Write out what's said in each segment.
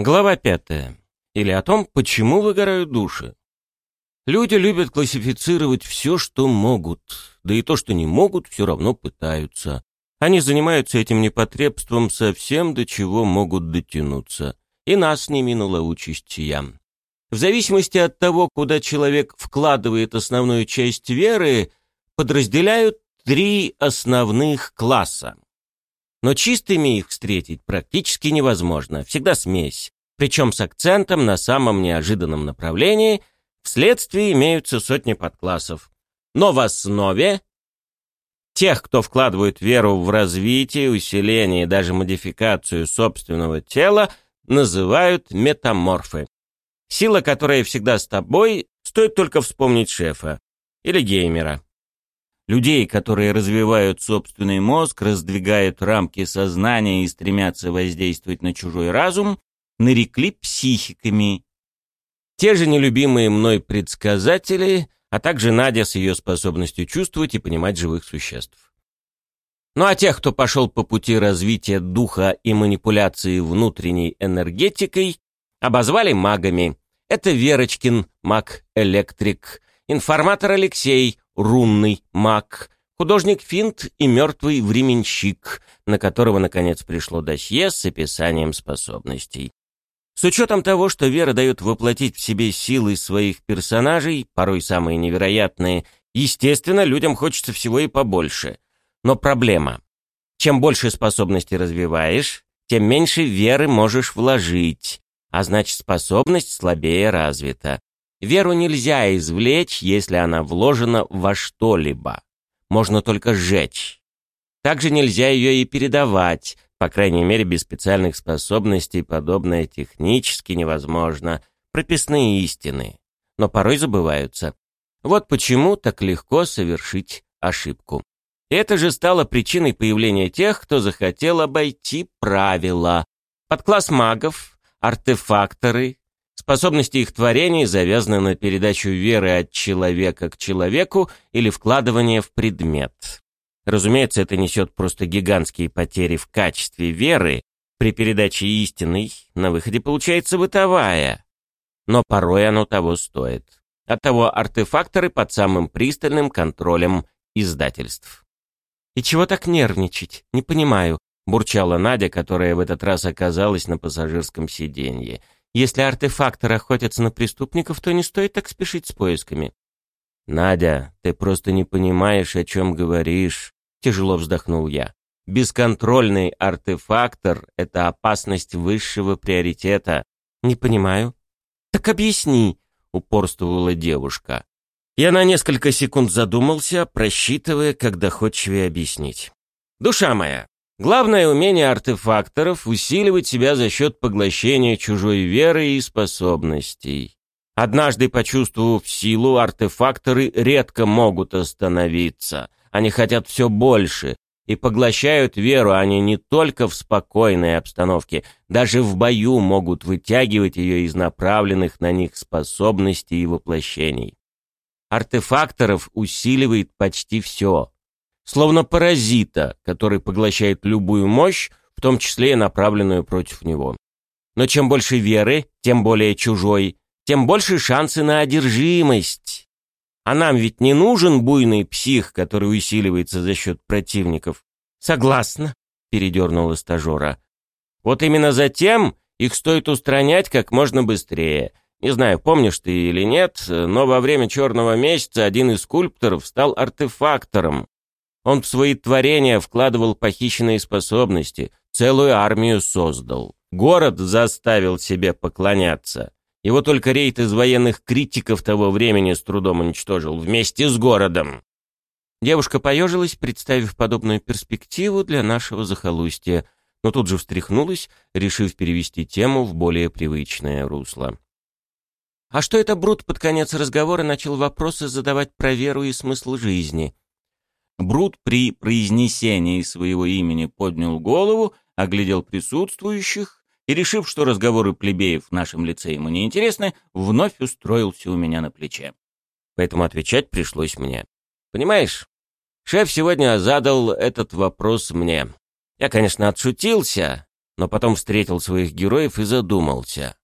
Глава пятая. Или о том, почему выгорают души. Люди любят классифицировать все, что могут, да и то, что не могут, все равно пытаются. Они занимаются этим непотребством совсем до чего могут дотянуться. И нас не минула участь ям. В зависимости от того, куда человек вкладывает основную часть веры, подразделяют три основных класса. Но чистыми их встретить практически невозможно, всегда смесь, причем с акцентом на самом неожиданном направлении, вследствие имеются сотни подклассов. Но в основе тех, кто вкладывает веру в развитие, усиление и даже модификацию собственного тела, называют метаморфы. Сила, которая всегда с тобой, стоит только вспомнить шефа или геймера. Людей, которые развивают собственный мозг, раздвигают рамки сознания и стремятся воздействовать на чужой разум, нарекли психиками. Те же нелюбимые мной предсказатели, а также Надя с ее способностью чувствовать и понимать живых существ. Ну а тех, кто пошел по пути развития духа и манипуляции внутренней энергетикой, обозвали магами. Это Верочкин, маг-электрик, информатор Алексей, рунный маг, художник Финт и мертвый временщик, на которого, наконец, пришло досье с описанием способностей. С учетом того, что Вера дает воплотить в себе силы своих персонажей, порой самые невероятные, естественно, людям хочется всего и побольше. Но проблема. Чем больше способностей развиваешь, тем меньше веры можешь вложить, а значит способность слабее развита. Веру нельзя извлечь, если она вложена во что-либо. Можно только сжечь. Также нельзя ее и передавать, по крайней мере без специальных способностей подобное технически невозможно. Прописные истины. Но порой забываются. Вот почему так легко совершить ошибку. Это же стало причиной появления тех, кто захотел обойти правила. Подкласс магов, артефакторы, Способности их творений завязаны на передачу веры от человека к человеку или вкладывание в предмет. Разумеется, это несет просто гигантские потери в качестве веры. При передаче истинной на выходе получается бытовая. Но порой оно того стоит. Оттого артефакторы под самым пристальным контролем издательств. «И чего так нервничать? Не понимаю», — бурчала Надя, которая в этот раз оказалась на пассажирском сиденье. Если артефакторы охотятся на преступников, то не стоит так спешить с поисками. «Надя, ты просто не понимаешь, о чем говоришь», — тяжело вздохнул я. «Бесконтрольный артефактор — это опасность высшего приоритета». «Не понимаю». «Так объясни», — упорствовала девушка. Я на несколько секунд задумался, просчитывая, как доходчивее объяснить. «Душа моя, Главное умение артефакторов — усиливать себя за счет поглощения чужой веры и способностей. Однажды почувствовав силу, артефакторы редко могут остановиться. Они хотят все больше и поглощают веру они не только в спокойной обстановке, даже в бою могут вытягивать ее из направленных на них способностей и воплощений. Артефакторов усиливает почти все — словно паразита, который поглощает любую мощь, в том числе и направленную против него. Но чем больше веры, тем более чужой, тем больше шансы на одержимость. А нам ведь не нужен буйный псих, который усиливается за счет противников. Согласна, передернула стажера. Вот именно затем их стоит устранять как можно быстрее. Не знаю, помнишь ты или нет, но во время черного месяца один из скульпторов стал артефактором. Он в свои творения вкладывал похищенные способности, целую армию создал. Город заставил себе поклоняться. Его только рейд из военных критиков того времени с трудом уничтожил вместе с городом. Девушка поежилась, представив подобную перспективу для нашего захолустья, но тут же встряхнулась, решив перевести тему в более привычное русло. А что это Брут под конец разговора начал вопросы задавать про веру и смысл жизни? Брут при произнесении своего имени поднял голову, оглядел присутствующих и, решив, что разговоры плебеев в нашем лице ему не интересны, вновь устроился у меня на плече. Поэтому отвечать пришлось мне. Понимаешь, шеф сегодня задал этот вопрос мне. Я, конечно, отшутился, но потом встретил своих героев и задумался.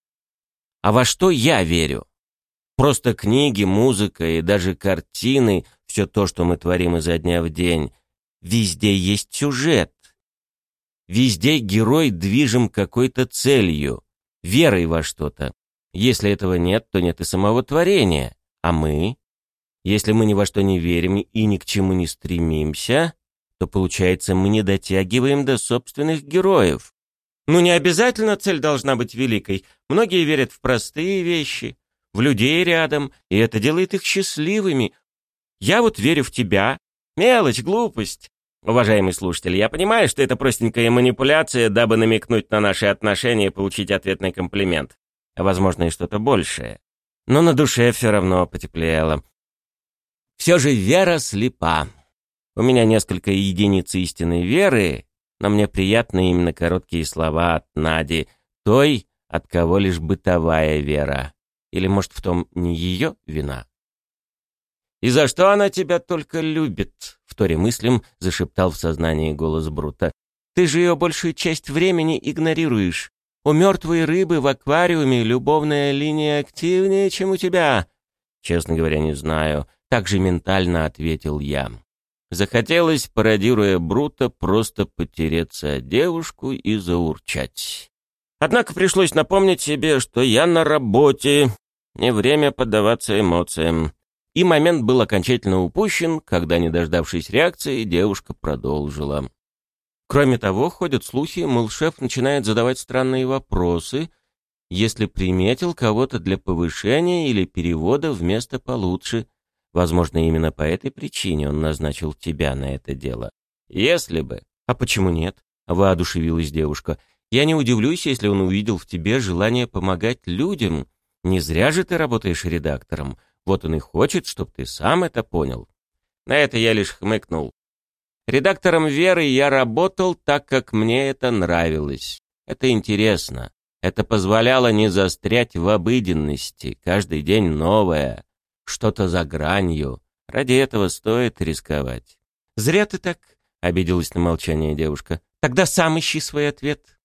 А во что я верю? Просто книги, музыка и даже картины, все то, что мы творим изо дня в день, везде есть сюжет. Везде герой движим какой-то целью, верой во что-то. Если этого нет, то нет и самого творения. А мы? Если мы ни во что не верим и ни к чему не стремимся, то, получается, мы не дотягиваем до собственных героев. Ну, не обязательно цель должна быть великой. Многие верят в простые вещи, в людей рядом, и это делает их счастливыми. Я вот верю в тебя. Мелочь, глупость. Уважаемый слушатель, я понимаю, что это простенькая манипуляция, дабы намекнуть на наши отношения и получить ответный комплимент. А возможно и что-то большее. Но на душе все равно потеплело. Все же вера слепа. У меня несколько единиц истинной веры, но мне приятны именно короткие слова от Нади, той, от кого лишь бытовая вера. Или, может, в том не ее вина? «И за что она тебя только любит?» — вторе мыслям зашептал в сознании голос Брута. «Ты же ее большую часть времени игнорируешь. У мертвой рыбы в аквариуме любовная линия активнее, чем у тебя». «Честно говоря, не знаю», — так же ментально ответил я. Захотелось, пародируя Брута, просто потереться о девушку и заурчать. Однако пришлось напомнить себе, что я на работе, не время поддаваться эмоциям. И момент был окончательно упущен, когда, не дождавшись реакции, девушка продолжила. Кроме того, ходят слухи, мол, шеф начинает задавать странные вопросы, если приметил кого-то для повышения или перевода в место получше, Возможно, именно по этой причине он назначил тебя на это дело. Если бы. А почему нет? Воодушевилась девушка. Я не удивлюсь, если он увидел в тебе желание помогать людям. Не зря же ты работаешь редактором. Вот он и хочет, чтобы ты сам это понял. На это я лишь хмыкнул. Редактором Веры я работал так, как мне это нравилось. Это интересно. Это позволяло не застрять в обыденности. Каждый день новое что-то за гранью. Ради этого стоит рисковать. «Зря ты так», — обиделась на молчание девушка. «Тогда сам ищи свой ответ».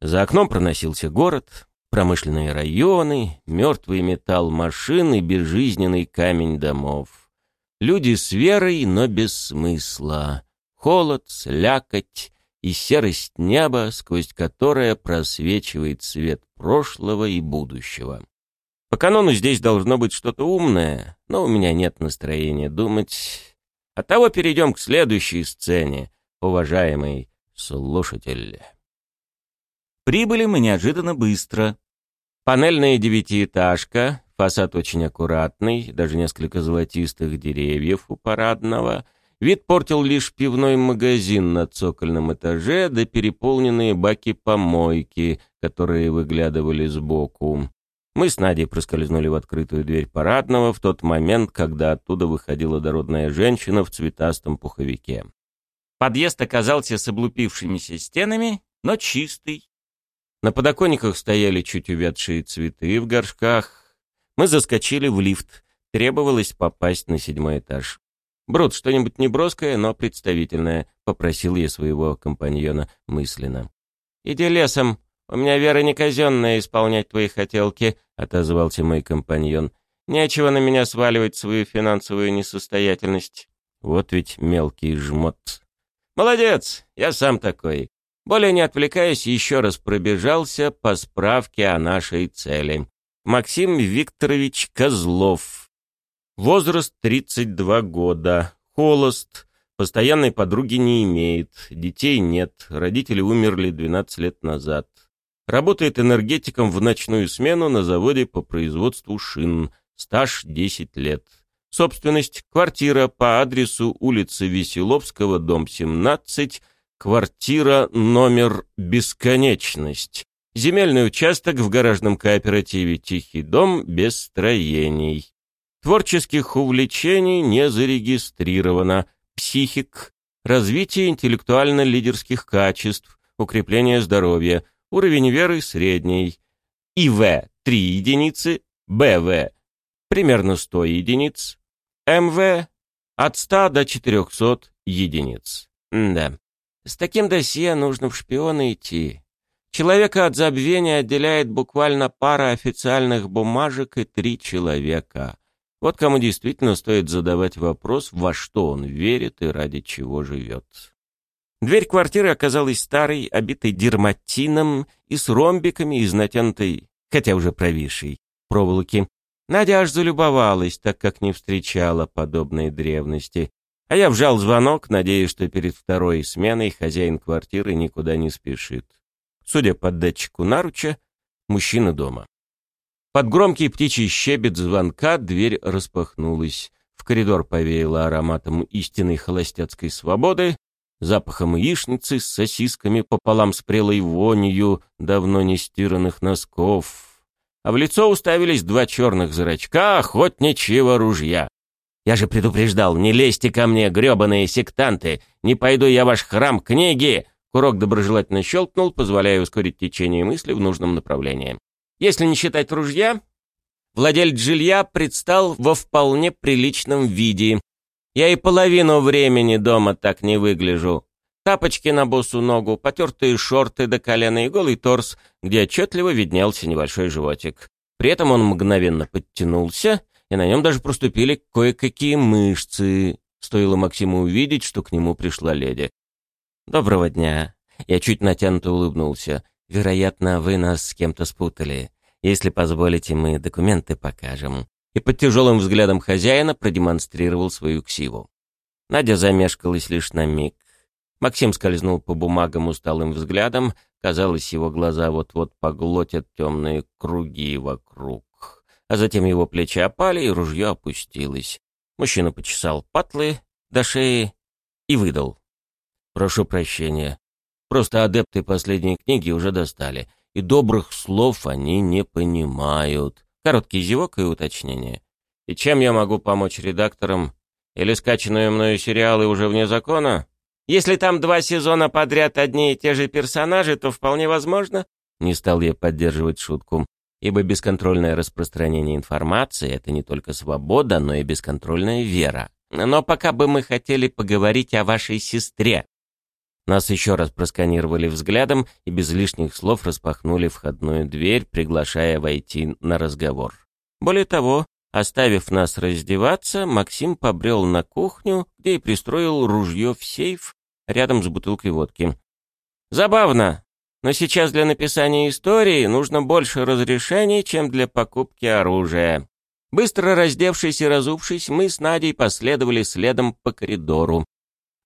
За окном проносился город, промышленные районы, мертвый металл машин и безжизненный камень домов. Люди с верой, но без смысла. Холод, слякоть и серость неба, сквозь которое просвечивает свет прошлого и будущего. По канону здесь должно быть что-то умное, но у меня нет настроения думать. Оттого перейдем к следующей сцене, уважаемый слушатель. Прибыли мы неожиданно быстро. Панельная девятиэтажка, фасад очень аккуратный, даже несколько золотистых деревьев у парадного. Вид портил лишь пивной магазин на цокольном этаже, да переполненные баки-помойки, которые выглядывали сбоку. Мы с Надей проскользнули в открытую дверь парадного в тот момент, когда оттуда выходила дородная женщина в цветастом пуховике. Подъезд оказался с облупившимися стенами, но чистый. На подоконниках стояли чуть увядшие цветы в горшках. Мы заскочили в лифт. Требовалось попасть на седьмой этаж. «Брут, что-нибудь неброское, но представительное», — попросил я своего компаньона мысленно. «Иди лесом», «У меня вера не казенная исполнять твои хотелки», — отозвался мой компаньон. «Нечего на меня сваливать свою финансовую несостоятельность». Вот ведь мелкий жмот. «Молодец, я сам такой». Более не отвлекаясь, еще раз пробежался по справке о нашей цели. Максим Викторович Козлов. Возраст 32 года. Холост. Постоянной подруги не имеет. Детей нет. Родители умерли 12 лет назад. Работает энергетиком в ночную смену на заводе по производству шин. Стаж 10 лет. Собственность – квартира по адресу улицы Веселовского, дом 17, квартира номер «Бесконечность». Земельный участок в гаражном кооперативе «Тихий дом» без строений. Творческих увлечений не зарегистрировано. Психик. Развитие интеллектуально-лидерских качеств. Укрепление здоровья – Уровень веры средний. ИВ 3 единицы, БВ примерно 100 единиц, МВ от 100 до 400 единиц. да. С таким досье нужно в шпионы идти. Человека от забвения отделяет буквально пара официальных бумажек и три человека. Вот кому действительно стоит задавать вопрос, во что он верит и ради чего живет. Дверь квартиры оказалась старой, обитой дерматином и с ромбиками из натянутой, хотя уже провисшей, проволоки. Надя аж залюбовалась, так как не встречала подобной древности. А я вжал звонок, надеясь, что перед второй сменой хозяин квартиры никуда не спешит. Судя по датчику наруча, мужчина дома. Под громкий птичий щебет звонка дверь распахнулась. В коридор повеяло ароматом истинной холостяцкой свободы, запахом яичницы с сосисками пополам с прелой вонью давно не стиранных носков. А в лицо уставились два черных зрачка охотничьего ружья. Я же предупреждал, не лезьте ко мне, гребаные сектанты, не пойду я в ваш храм книги. Курок доброжелательно щелкнул, позволяя ускорить течение мысли в нужном направлении. Если не считать ружья, владелец жилья предстал во вполне приличном виде. Я и половину времени дома так не выгляжу. Тапочки на босу ногу, потертые шорты до колена и голый торс, где отчетливо виднелся небольшой животик. При этом он мгновенно подтянулся, и на нем даже проступили кое-какие мышцы. Стоило Максиму увидеть, что к нему пришла леди. «Доброго дня». Я чуть натянуто улыбнулся. Вероятно, вы нас с кем-то спутали. Если позволите, мы документы покажем». И под тяжелым взглядом хозяина продемонстрировал свою ксиву. Надя замешкалась лишь на миг. Максим скользнул по бумагам усталым взглядом. Казалось, его глаза вот-вот поглотят темные круги вокруг. А затем его плечи опали, и ружье опустилось. Мужчина почесал патлы до шеи и выдал. «Прошу прощения. Просто адепты последней книги уже достали, и добрых слов они не понимают. Короткий зевок и уточнение. И чем я могу помочь редакторам? Или скачанные мною сериалы уже вне закона? Если там два сезона подряд одни и те же персонажи, то вполне возможно. Не стал я поддерживать шутку, ибо бесконтрольное распространение информации — это не только свобода, но и бесконтрольная вера. Но пока бы мы хотели поговорить о вашей сестре, нас еще раз просканировали взглядом и без лишних слов распахнули входную дверь, приглашая войти на разговор. Более того, оставив нас раздеваться, Максим побрел на кухню, где и пристроил ружье в сейф рядом с бутылкой водки. Забавно, но сейчас для написания истории нужно больше разрешений, чем для покупки оружия. Быстро раздевшись и разувшись, мы с Надей последовали следом по коридору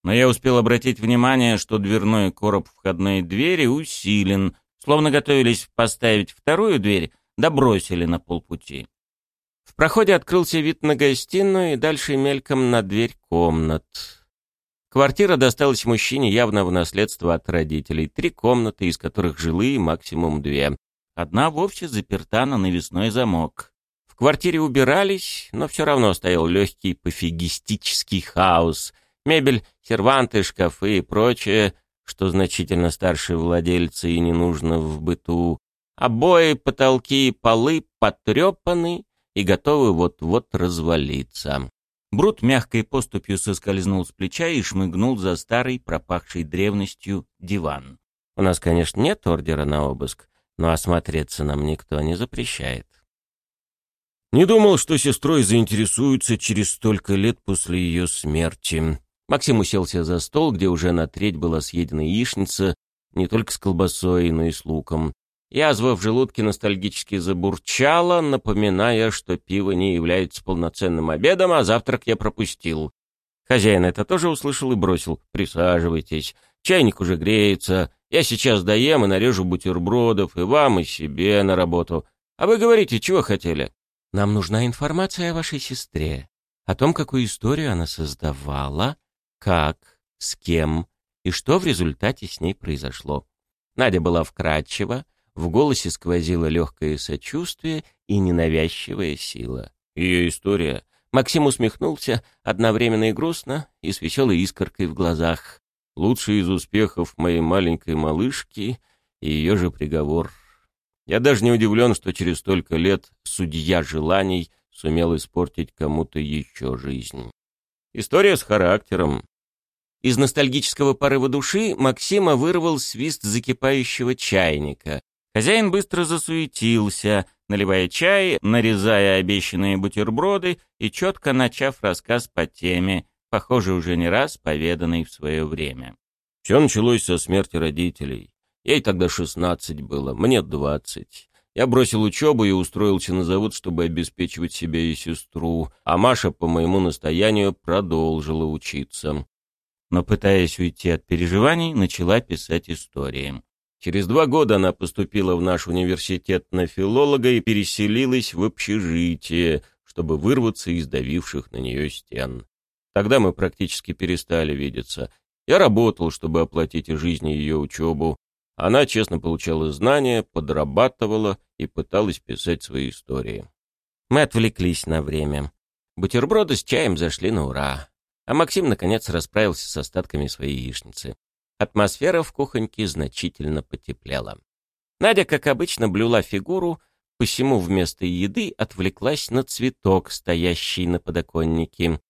но я успел обратить внимание, что дверной короб входной двери усилен, словно готовились поставить вторую дверь, да бросили на полпути. В проходе открылся вид на гостиную и дальше мельком на дверь комнат. Квартира досталась мужчине явно в наследство от родителей. Три комнаты, из которых жилые максимум две. Одна вовсе заперта на навесной замок. В квартире убирались, но все равно стоял легкий пофигистический хаос. Мебель, серванты, шкафы и прочее, что значительно старше владельца и не нужно в быту. Обои, потолки и полы потрепаны и готовы вот-вот развалиться. Брут мягкой поступью соскользнул с плеча и шмыгнул за старый, пропахший древностью, диван. У нас, конечно, нет ордера на обыск, но осмотреться нам никто не запрещает. Не думал, что сестрой заинтересуются через столько лет после ее смерти. Максим уселся за стол, где уже на треть была съедена яичница, не только с колбасой, но и с луком. Язва в желудке ностальгически забурчала, напоминая, что пиво не является полноценным обедом, а завтрак я пропустил. Хозяин это тоже услышал и бросил. «Присаживайтесь. Чайник уже греется. Я сейчас доем и нарежу бутербродов и вам, и себе на работу. А вы говорите, чего хотели?» «Нам нужна информация о вашей сестре, о том, какую историю она создавала, как, с кем и что в результате с ней произошло. Надя была вкрадчива, в голосе сквозило легкое сочувствие и ненавязчивая сила. Ее история. Максим усмехнулся, одновременно и грустно, и с веселой искоркой в глазах. Лучший из успехов моей маленькой малышки и ее же приговор. Я даже не удивлен, что через столько лет судья желаний сумел испортить кому-то еще жизнь. История с характером, Из ностальгического порыва души Максима вырвал свист закипающего чайника. Хозяин быстро засуетился, наливая чай, нарезая обещанные бутерброды и четко начав рассказ по теме, похоже, уже не раз поведанной в свое время. Все началось со смерти родителей. Ей тогда шестнадцать было, мне двадцать. Я бросил учебу и устроился на завод, чтобы обеспечивать себя и сестру, а Маша, по моему настоянию, продолжила учиться. Но, пытаясь уйти от переживаний, начала писать истории. Через два года она поступила в наш университет на филолога и переселилась в общежитие, чтобы вырваться из давивших на нее стен. Тогда мы практически перестали видеться. Я работал, чтобы оплатить жизни ее учебу, она честно получала знания, подрабатывала и пыталась писать свои истории. Мы отвлеклись на время. Бутерброды с чаем зашли на ура. А Максим, наконец, расправился с остатками своей яичницы. Атмосфера в кухоньке значительно потеплела. Надя, как обычно, блюла фигуру, посему вместо еды отвлеклась на цветок, стоящий на подоконнике.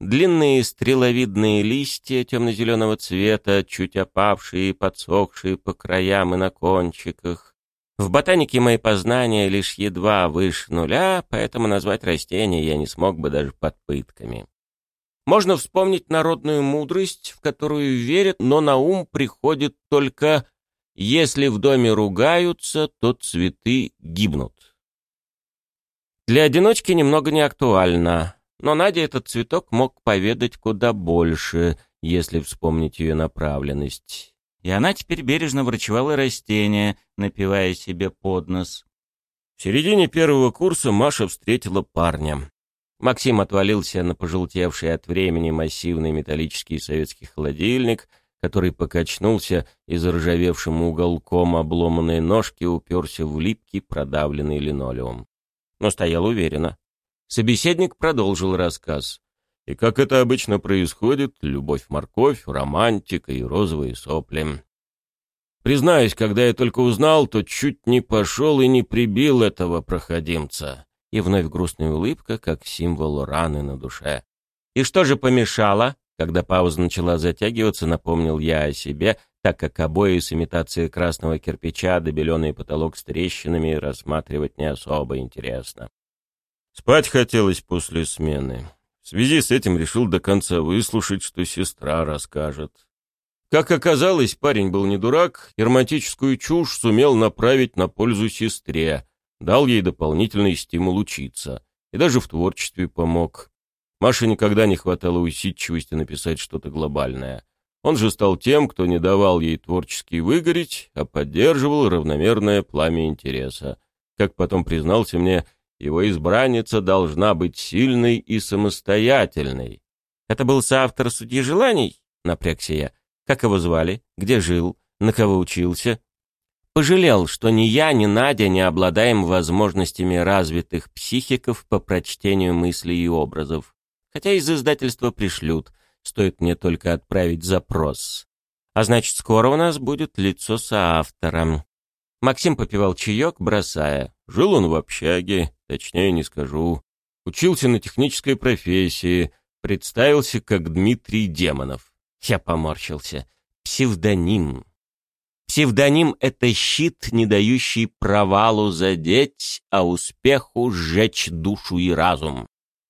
Длинные стреловидные листья темно-зеленого цвета, чуть опавшие и подсохшие по краям и на кончиках. В ботанике мои познания лишь едва выше нуля, поэтому назвать растение я не смог бы даже под пытками. Можно вспомнить народную мудрость, в которую верят, но на ум приходит только «если в доме ругаются, то цветы гибнут». Для одиночки немного не актуально. Но Наде этот цветок мог поведать куда больше, если вспомнить ее направленность. И она теперь бережно врачевала растения, напивая себе под нос. В середине первого курса Маша встретила парня. Максим отвалился на пожелтевший от времени массивный металлический советский холодильник, который покачнулся и заржавевшим уголком обломанной ножки уперся в липкий продавленный линолеум. Но стоял уверенно. Собеседник продолжил рассказ. И как это обычно происходит, любовь-морковь, романтика и розовые сопли. Признаюсь, когда я только узнал, то чуть не пошел и не прибил этого проходимца. И вновь грустная улыбка, как символ раны на душе. И что же помешало? Когда пауза начала затягиваться, напомнил я о себе, так как обои с имитацией красного кирпича да беленый потолок с трещинами рассматривать не особо интересно. Спать хотелось после смены. В связи с этим решил до конца выслушать, что сестра расскажет. Как оказалось, парень был не дурак, и романтическую чушь сумел направить на пользу сестре, дал ей дополнительный стимул учиться и даже в творчестве помог. Маше никогда не хватало усидчивости написать что-то глобальное. Он же стал тем, кто не давал ей творчески выгореть, а поддерживал равномерное пламя интереса. Как потом признался мне, его избранница должна быть сильной и самостоятельной. Это был соавтор «Судьи желаний»? Напрягся я. Как его звали? Где жил? На кого учился? Пожалел, что ни я, ни Надя не обладаем возможностями развитых психиков по прочтению мыслей и образов. Хотя из издательства пришлют, стоит мне только отправить запрос. А значит, скоро у нас будет лицо соавтора. Максим попивал чаек, бросая. Жил он в общаге, точнее не скажу. Учился на технической профессии, представился как Дмитрий Демонов. Я поморщился. Псевдоним. Псевдоним — это щит, не дающий провалу задеть, а успеху сжечь душу и разум.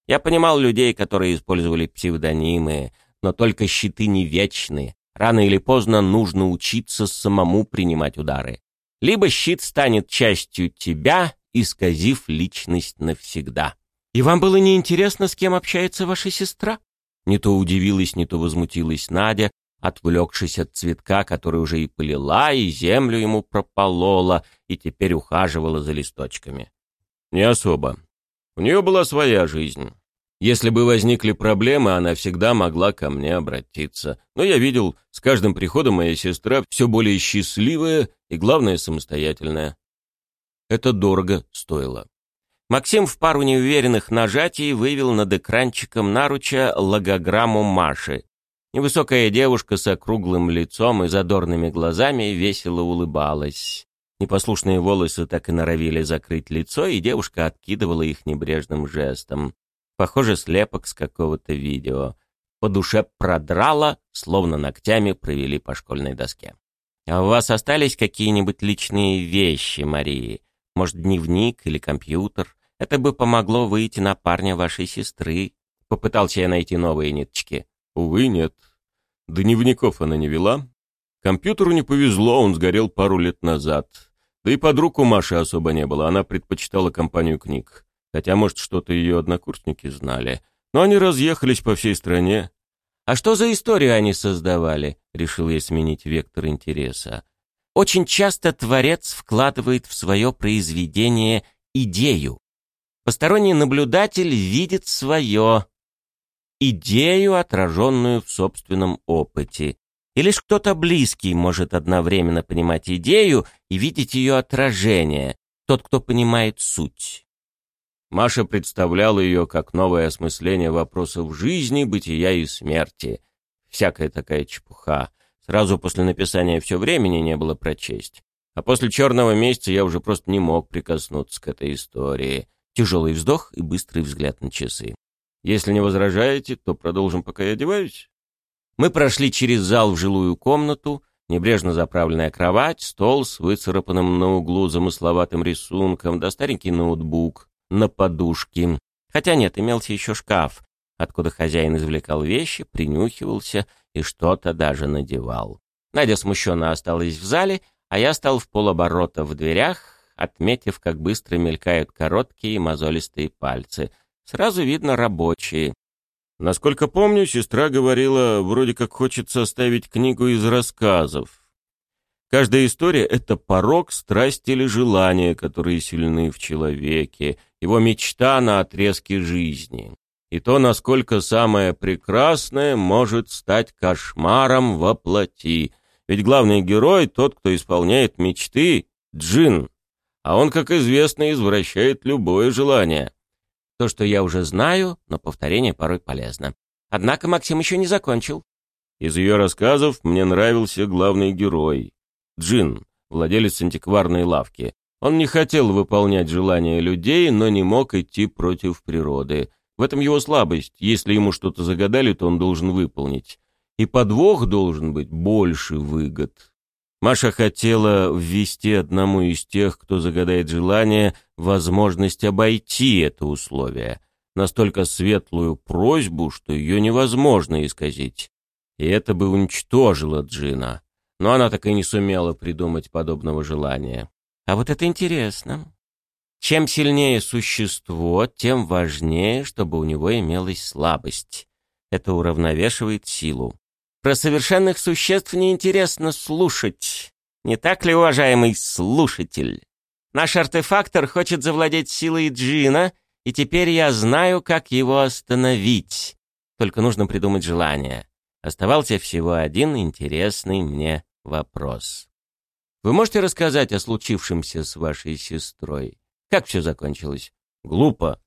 Я понимал людей, которые использовали псевдонимы, но только щиты не вечны. Рано или поздно нужно учиться самому принимать удары либо щит станет частью тебя, исказив личность навсегда. И вам было неинтересно, с кем общается ваша сестра? Не то удивилась, не то возмутилась Надя, отвлекшись от цветка, который уже и полила, и землю ему прополола, и теперь ухаживала за листочками. Не особо. У нее была своя жизнь. Если бы возникли проблемы, она всегда могла ко мне обратиться. Но я видел, с каждым приходом моя сестра все более счастливая и, главное, самостоятельная. Это дорого стоило. Максим в пару неуверенных нажатий вывел над экранчиком наруча логограмму Маши. Невысокая девушка с округлым лицом и задорными глазами весело улыбалась. Непослушные волосы так и норовили закрыть лицо, и девушка откидывала их небрежным жестом. Похоже, слепок с какого-то видео. по душе продрало, словно ногтями провели по школьной доске. «А у вас остались какие-нибудь личные вещи, Марии? Может, дневник или компьютер? Это бы помогло выйти на парня вашей сестры». Попытался я найти новые ниточки. «Увы, нет. Дневников она не вела. Компьютеру не повезло, он сгорел пару лет назад. Да и подруг у Маши особо не было, она предпочитала компанию книг. Хотя, может, что-то ее однокурсники знали. Но они разъехались по всей стране. «А что за историю они создавали?» — решил я сменить вектор интереса. «Очень часто творец вкладывает в свое произведение идею. Посторонний наблюдатель видит свое, идею, отраженную в собственном опыте. И лишь кто-то близкий может одновременно понимать идею и видеть ее отражение, тот, кто понимает суть. Маша представляла ее как новое осмысление вопросов жизни, бытия и смерти. Всякая такая чепуха. Сразу после написания все времени не было прочесть. А после «Черного месяца» я уже просто не мог прикоснуться к этой истории. Тяжелый вздох и быстрый взгляд на часы. Если не возражаете, то продолжим, пока я одеваюсь. Мы прошли через зал в жилую комнату, небрежно заправленная кровать, стол с выцарапанным на углу замысловатым рисунком, да старенький ноутбук на подушке. Хотя нет, имелся еще шкаф, откуда хозяин извлекал вещи, принюхивался и что-то даже надевал. Надя смущенно осталась в зале, а я стал в полоборота в дверях, отметив, как быстро мелькают короткие мозолистые пальцы. Сразу видно рабочие. Насколько помню, сестра говорила, вроде как хочет составить книгу из рассказов. Каждая история — это порог, страсть или желание, которые сильны в человеке, его мечта на отрезке жизни. И то, насколько самое прекрасное может стать кошмаром во плоти. Ведь главный герой — тот, кто исполняет мечты — джин. А он, как известно, извращает любое желание. То, что я уже знаю, но повторение порой полезно. Однако Максим еще не закончил. Из ее рассказов мне нравился главный герой. Джин, владелец антикварной лавки. Он не хотел выполнять желания людей, но не мог идти против природы. В этом его слабость. Если ему что-то загадали, то он должен выполнить. И подвох должен быть больше выгод. Маша хотела ввести одному из тех, кто загадает желание, возможность обойти это условие. Настолько светлую просьбу, что ее невозможно исказить. И это бы уничтожило Джина но она так и не сумела придумать подобного желания. А вот это интересно. Чем сильнее существо, тем важнее, чтобы у него имелась слабость. Это уравновешивает силу. Про совершенных существ неинтересно слушать. Не так ли, уважаемый слушатель? Наш артефактор хочет завладеть силой Джина, и теперь я знаю, как его остановить. Только нужно придумать желание. Оставался всего один интересный мне вопрос. Вы можете рассказать о случившемся с вашей сестрой? Как все закончилось? Глупо.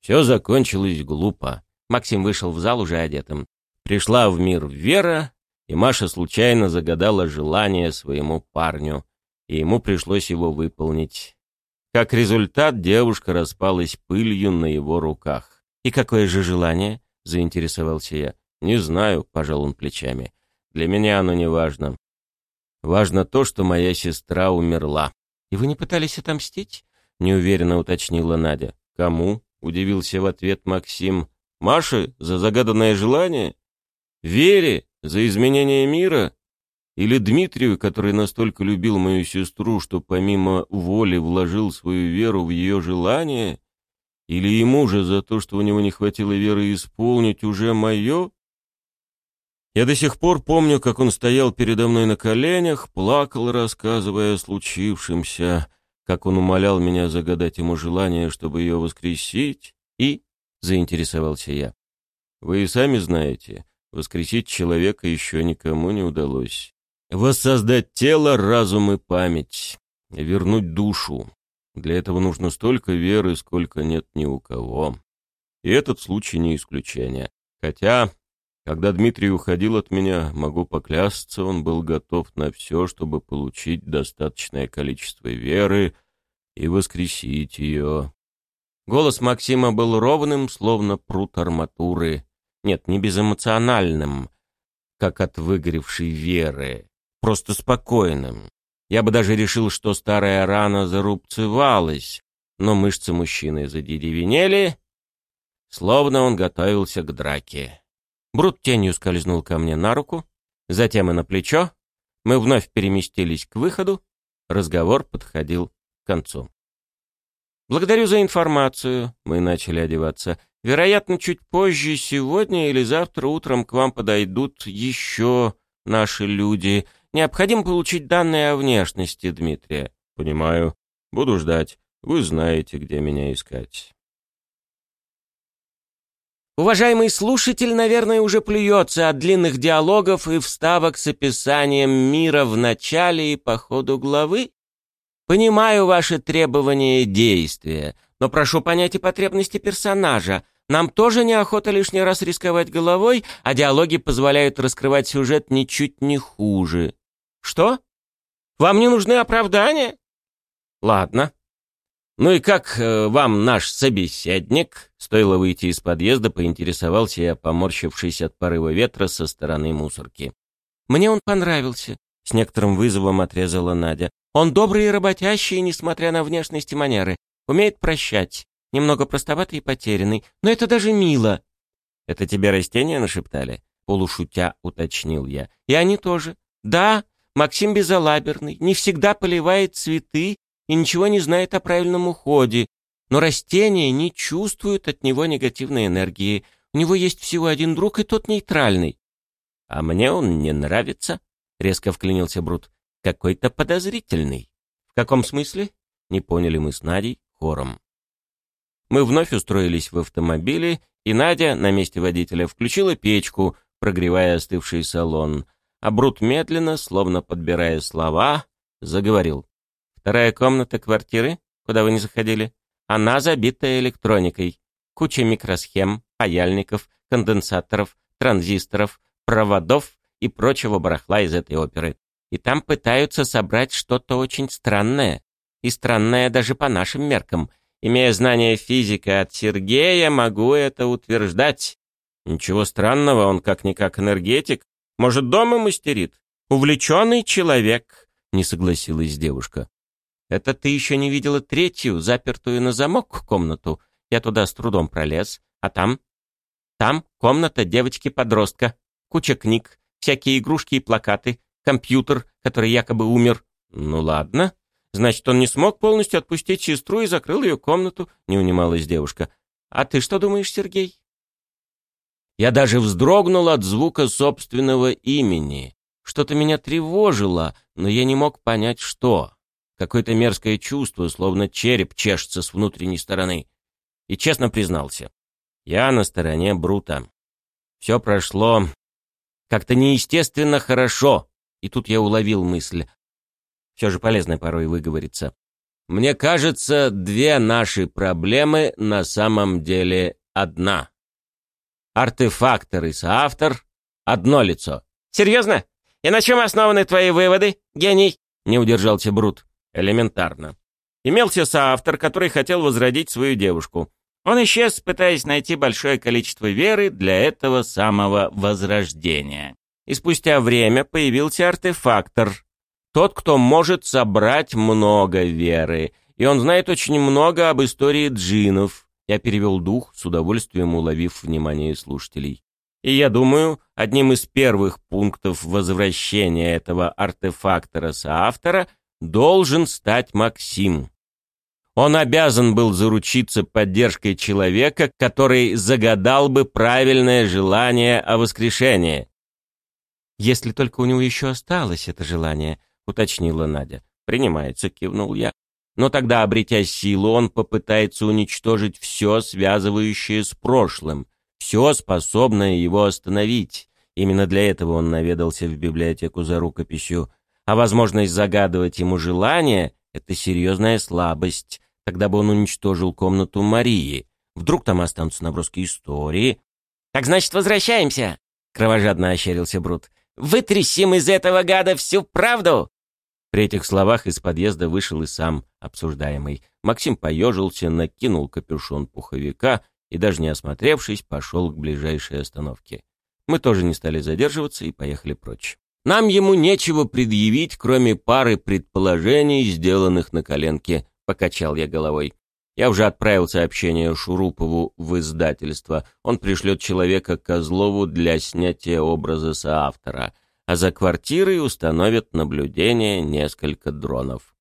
Все закончилось глупо. Максим вышел в зал уже одетым. Пришла в мир Вера, и Маша случайно загадала желание своему парню, и ему пришлось его выполнить. Как результат, девушка распалась пылью на его руках. «И какое же желание?» — заинтересовался я. «Не знаю», — пожал он плечами. «Для меня оно не важно. Важно то, что моя сестра умерла. И вы не пытались отомстить? Неуверенно уточнила Надя. Кому? Удивился в ответ Максим. Маше за загаданное желание? Вере за изменение мира? Или Дмитрию, который настолько любил мою сестру, что помимо воли вложил свою веру в ее желание? Или ему же за то, что у него не хватило веры исполнить уже мое? Я до сих пор помню, как он стоял передо мной на коленях, плакал, рассказывая о случившемся, как он умолял меня загадать ему желание, чтобы ее воскресить, и заинтересовался я. Вы и сами знаете, воскресить человека еще никому не удалось. Воссоздать тело, разум и память, вернуть душу. Для этого нужно столько веры, сколько нет ни у кого. И этот случай не исключение. Хотя когда Дмитрий уходил от меня, могу поклясться, он был готов на все, чтобы получить достаточное количество веры и воскресить ее. Голос Максима был ровным, словно прут арматуры. Нет, не безэмоциональным, как от выгоревшей веры, просто спокойным. Я бы даже решил, что старая рана зарубцевалась, но мышцы мужчины задеревенели, словно он готовился к драке. Брут тенью скользнул ко мне на руку, затем и на плечо. Мы вновь переместились к выходу. Разговор подходил к концу. «Благодарю за информацию», — мы начали одеваться. «Вероятно, чуть позже, сегодня или завтра утром к вам подойдут еще наши люди. Необходимо получить данные о внешности Дмитрия». «Понимаю. Буду ждать. Вы знаете, где меня искать». Уважаемый слушатель, наверное, уже плюется от длинных диалогов и вставок с описанием мира в начале и по ходу главы. Понимаю ваши требования и действия, но прошу понять и потребности персонажа. Нам тоже неохота лишний раз рисковать головой, а диалоги позволяют раскрывать сюжет ничуть не хуже. Что? Вам не нужны оправдания? Ладно, «Ну и как э, вам наш собеседник?» Стоило выйти из подъезда, поинтересовался я, поморщившись от порыва ветра со стороны мусорки. «Мне он понравился», — с некоторым вызовом отрезала Надя. «Он добрый и работящий, несмотря на внешность и манеры. Умеет прощать. Немного простоватый и потерянный, но это даже мило». «Это тебе растения нашептали?» — полушутя уточнил я. «И они тоже. Да, Максим безалаберный, не всегда поливает цветы и ничего не знает о правильном уходе, но растения не чувствуют от него негативной энергии. У него есть всего один друг, и тот нейтральный. — А мне он не нравится, — резко вклинился Брут. — Какой-то подозрительный. — В каком смысле? — не поняли мы с Надей хором. Мы вновь устроились в автомобиле, и Надя на месте водителя включила печку, прогревая остывший салон, а Брут медленно, словно подбирая слова, заговорил. Вторая комната квартиры, куда вы не заходили, она забита электроникой. Куча микросхем, паяльников, конденсаторов, транзисторов, проводов и прочего барахла из этой оперы. И там пытаются собрать что-то очень странное. И странное даже по нашим меркам. Имея знания физика от Сергея, могу это утверждать. Ничего странного, он как-никак энергетик. Может, дома мастерит? Увлеченный человек, не согласилась девушка. Это ты еще не видела третью, запертую на замок комнату. Я туда с трудом пролез. А там? Там комната девочки-подростка. Куча книг, всякие игрушки и плакаты, компьютер, который якобы умер. Ну ладно. Значит, он не смог полностью отпустить сестру и закрыл ее комнату, не унималась девушка. А ты что думаешь, Сергей? Я даже вздрогнул от звука собственного имени. Что-то меня тревожило, но я не мог понять, что. Какое-то мерзкое чувство, словно череп чешется с внутренней стороны. И честно признался, я на стороне Брута. Все прошло как-то неестественно хорошо. И тут я уловил мысль. Все же полезно порой выговориться. Мне кажется, две наши проблемы на самом деле одна. Артефактор и соавтор — одно лицо. «Серьезно? И на чем основаны твои выводы, гений?» — не удержался Брут. Элементарно. Имелся соавтор, который хотел возродить свою девушку. Он исчез, пытаясь найти большое количество веры для этого самого возрождения. И спустя время появился артефактор. Тот, кто может собрать много веры. И он знает очень много об истории джинов. Я перевел дух, с удовольствием уловив внимание слушателей. И я думаю, одним из первых пунктов возвращения этого артефактора-соавтора должен стать Максим. Он обязан был заручиться поддержкой человека, который загадал бы правильное желание о воскрешении. «Если только у него еще осталось это желание», — уточнила Надя. «Принимается», — кивнул я. «Но тогда, обретя силу, он попытается уничтожить все, связывающее с прошлым, все, способное его остановить. Именно для этого он наведался в библиотеку за рукописью а возможность загадывать ему желание — это серьезная слабость. Тогда бы он уничтожил комнату Марии. Вдруг там останутся наброски истории. «Так значит, возвращаемся!» — кровожадно ощерился Брут. «Вытрясим из этого гада всю правду!» При этих словах из подъезда вышел и сам обсуждаемый. Максим поежился, накинул капюшон пуховика и, даже не осмотревшись, пошел к ближайшей остановке. Мы тоже не стали задерживаться и поехали прочь. Нам ему нечего предъявить, кроме пары предположений, сделанных на коленке, покачал я головой. Я уже отправил сообщение Шурупову в издательство. Он пришлет человека Козлову для снятия образа соавтора, а за квартирой установят наблюдение несколько дронов.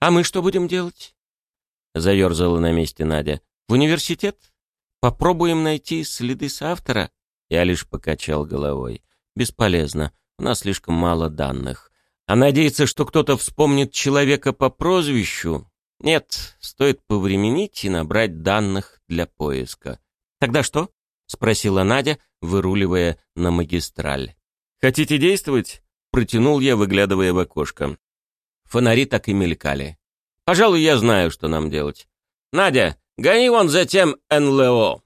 «А мы что будем делать?» — заерзала на месте Надя. «В университет? Попробуем найти следы соавтора?» Я лишь покачал головой. «Бесполезно. У нас слишком мало данных. А надеяться, что кто-то вспомнит человека по прозвищу, нет, стоит повременить и набрать данных для поиска. Тогда что? спросила Надя, выруливая на магистраль. Хотите действовать? протянул я, выглядывая в окошко. Фонари так и мелькали. Пожалуй, я знаю, что нам делать. Надя, гони вон за тем НЛО.